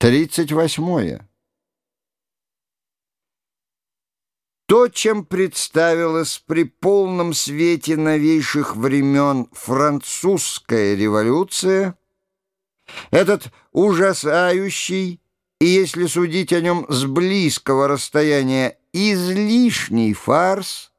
Тридцать восьмое. То, чем представилась при полном свете новейших времен французская революция, этот ужасающий и, если судить о нем с близкого расстояния, излишний фарс —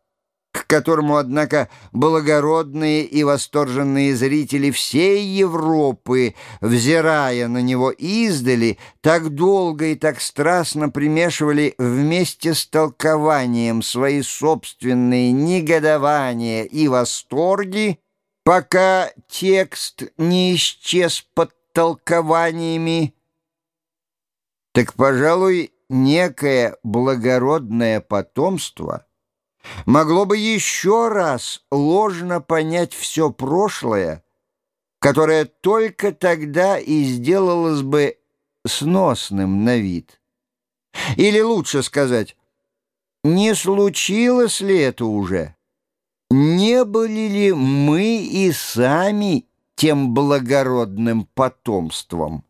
которому, однако, благородные и восторженные зрители всей Европы, взирая на него издали, так долго и так страстно примешивали вместе с толкованием свои собственные негодования и восторги, пока текст не исчез под толкованиями, так, пожалуй, некое благородное потомство — могло бы еще раз ложно понять все прошлое, которое только тогда и сделалось бы сносным на вид. Или лучше сказать, не случилось ли это уже? Не были ли мы и сами тем благородным потомством?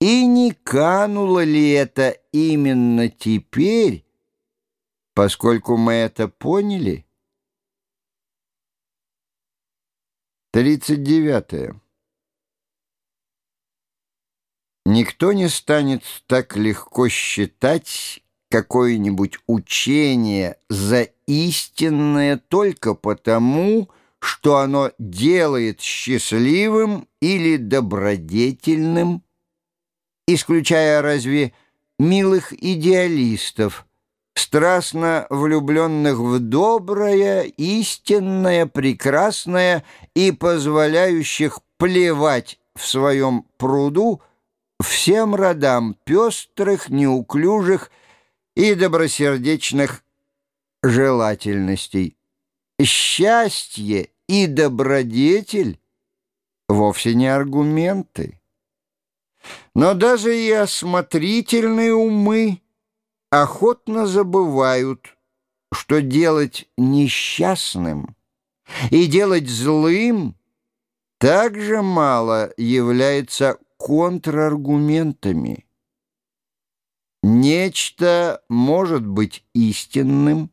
И не кануло ли это именно теперь, Поскольку мы это поняли... 39. Никто не станет так легко считать какое-нибудь учение за истинное только потому, что оно делает счастливым или добродетельным, исключая разве милых идеалистов, страстно влюбленных в доброе, истинное, прекрасное и позволяющих плевать в своем пруду всем родам пестрых, неуклюжих и добросердечных желательностей. Счастье и добродетель вовсе не аргументы. Но даже и осмотрительные умы охотно забывают, что делать несчастным и делать злым также мало является контраргументами. Нечто может быть истинным,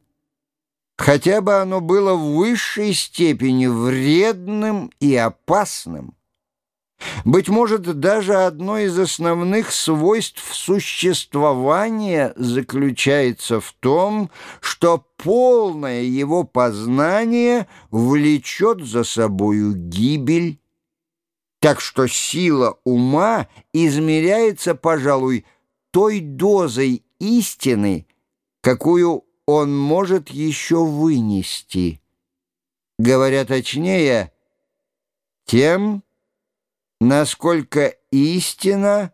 хотя бы оно было в высшей степени вредным и опасным. Быть может, даже одно из основных свойств существования заключается в том, что полное его познание влечет за собою гибель, так что сила ума измеряется, пожалуй, той дозой истины, какую он может еще вынести. Говоря точнее, тем, насколько истина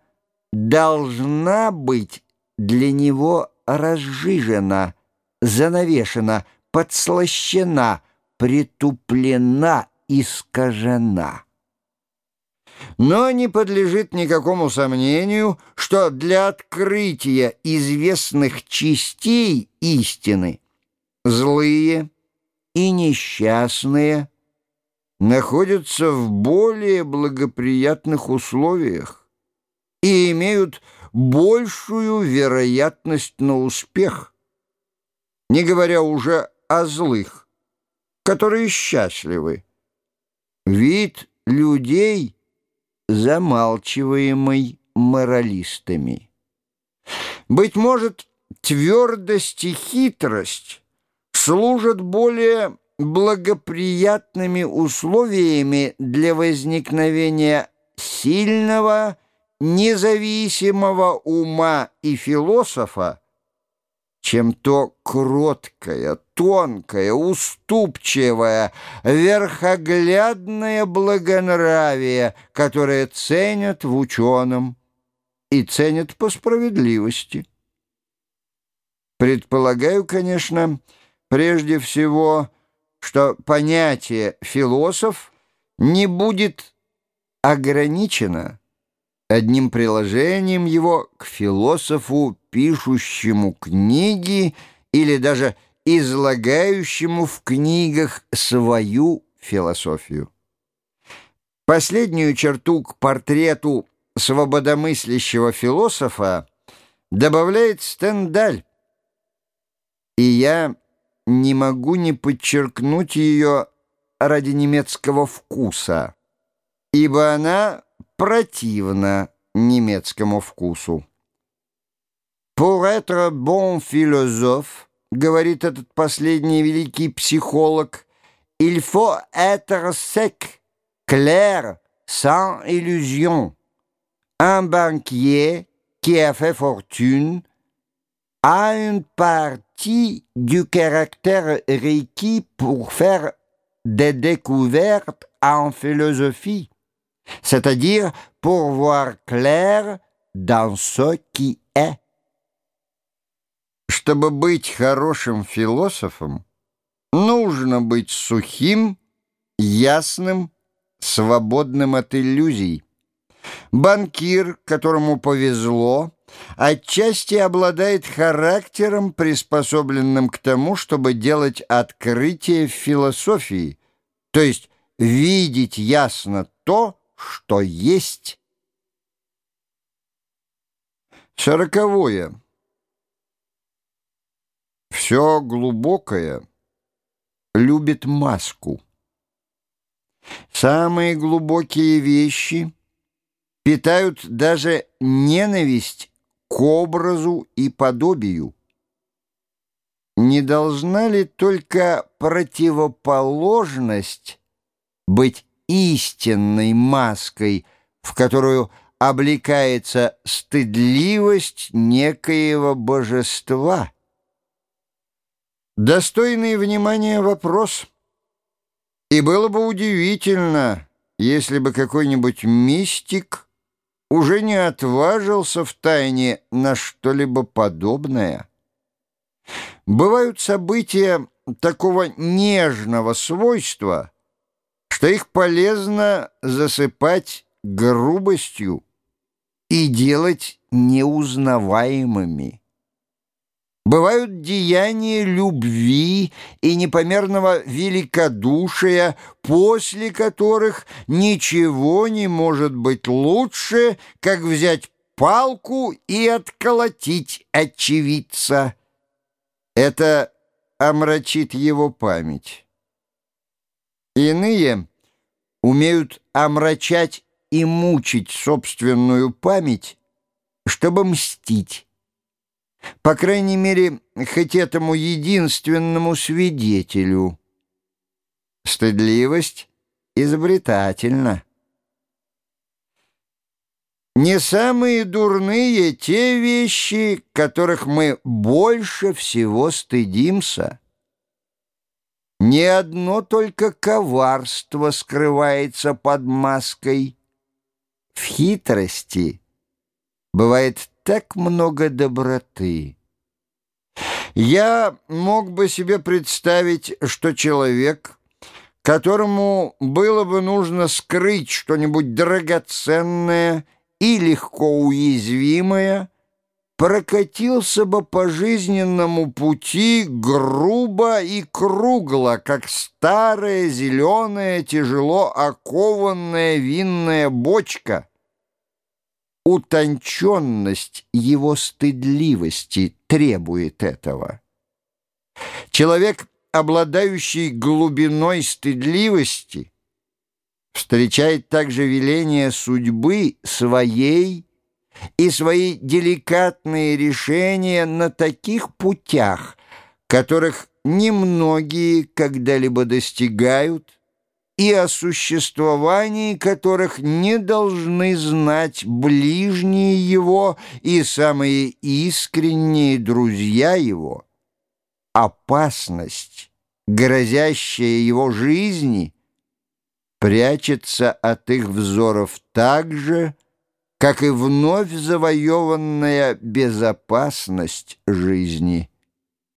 должна быть для него разжижена, занавешена, подслащена, притуплена, искажена. Но не подлежит никакому сомнению, что для открытия известных частей истины злые и несчастные – находятся в более благоприятных условиях и имеют большую вероятность на успех, не говоря уже о злых, которые счастливы. Вид людей, замалчиваемый моралистами. Быть может, твердость и хитрость служат более благоприятными условиями для возникновения сильного, независимого ума и философа, чем то кроткое, тонкое, уступчивое, верхоглядное благонравие, которое ценят в ученом и ценят по справедливости. Предполагаю, конечно, прежде всего, что понятие «философ» не будет ограничено одним приложением его к философу, пишущему книги или даже излагающему в книгах свою философию. Последнюю черту к портрету свободомыслящего философа добавляет Стендаль, и я не могу не подчеркнуть ее ради немецкого вкуса, ибо она противна немецкому вкусу. «Pour être bon philosophe», — говорит этот последний великий психолог, «il faut être sec, clair, sans illusion. Un banquier qui a fait fortune a une partie du caractère requis pour faire des découvertes en philosophie, c'est-à-dire pour voir clair dans ce qui est. Чтобы быть хорошим философом, нужно быть сухим, ясным, свободным от иллюзий. Банкир, которому повезло, отчасти обладает характером, приспособленным к тому, чтобы делать открытие в философии, то есть видеть ясно то, что есть. Сороковое. Все глубокое любит маску. Самые глубокие вещи питают даже ненависть к образу и подобию. Не должна ли только противоположность быть истинной маской, в которую облекается стыдливость некоего божества? Достойный внимания вопрос. И было бы удивительно, если бы какой-нибудь мистик уже не отважился в тайне на что-либо подобное. Бывают события такого нежного свойства, что их полезно засыпать грубостью и делать неузнаваемыми. Бывают деяния любви и непомерного великодушия, после которых ничего не может быть лучше, как взять палку и отколотить очевидца. Это омрачит его память. Иные умеют омрачать и мучить собственную память, чтобы мстить. По крайней мере, хоть этому единственному свидетелю. Стыдливость изобретательна. Не самые дурные те вещи, которых мы больше всего стыдимся. Не одно только коварство скрывается под маской. В хитрости бывает так много доброты. Я мог бы себе представить, что человек, которому было бы нужно скрыть что-нибудь драгоценное и легко уязвимое, прокатился бы по жизненному пути грубо и кругло, как старая зеленая тяжело окованная винная бочка — утонченность его стыдливости требует этого. Человек, обладающий глубиной стыдливости, встречает также веление судьбы своей и свои деликатные решения на таких путях, которых немногие когда-либо достигают, и о существовании которых не должны знать ближние его и самые искренние друзья его. Опасность, грозящая его жизни, прячется от их взоров так же, как и вновь завоеванная безопасность жизни.